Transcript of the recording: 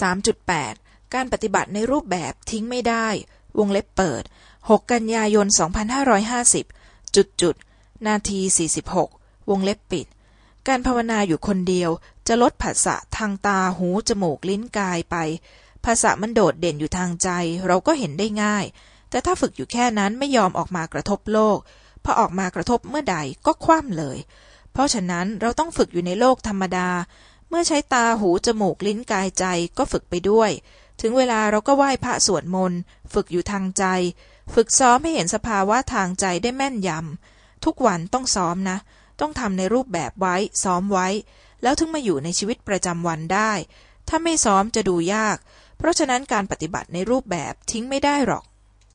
3.8 การปฏิบัติในรูปแบบทิ้งไม่ได้ วงเล็บเปิด 6 กันยายน 2550 จุดจุด นาที 46 วงเล็บปิด การภาวนาอยู่คนเดียว จะลดผัสสะทางตาหู จมูก ลิ้นกายไป ภาษะมันโดดเด่นอยู่ทางใจ เราก็เห็นได้ง่าย แต่ถ้าฝึกอยู่แค่นั้นไม่ยอมออกมากระทบโลก พอออกมากระทบเมื่อใดก็คว่ำเลย เพราะฉะนั้นเราต้องฝึกอยู่ในโลกธรรมดา เมื่อใช้ตาหูจมูกลิ้นกายใจก็ฝึกไปด้วย ถึงเวลาเราก็ไหว้พระสวดมนต์ ฝึกอยู่ทางใจ ฝึกซ้อมให้เห็นสภาวะทางใจได้แม่นยำทุกวันต้องซ้อมนะ ต้องทำในรูปแบบไว้ ซ้อมไว้ แล้วถึงมาอยู่ในชีวิตประจำวันได้ ถ้าไม่ซ้อมจะดูยาก เพราะฉะนั้นการปฏิบัติในรูปแบบทิ้งไม่ได้หรอก